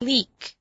leak.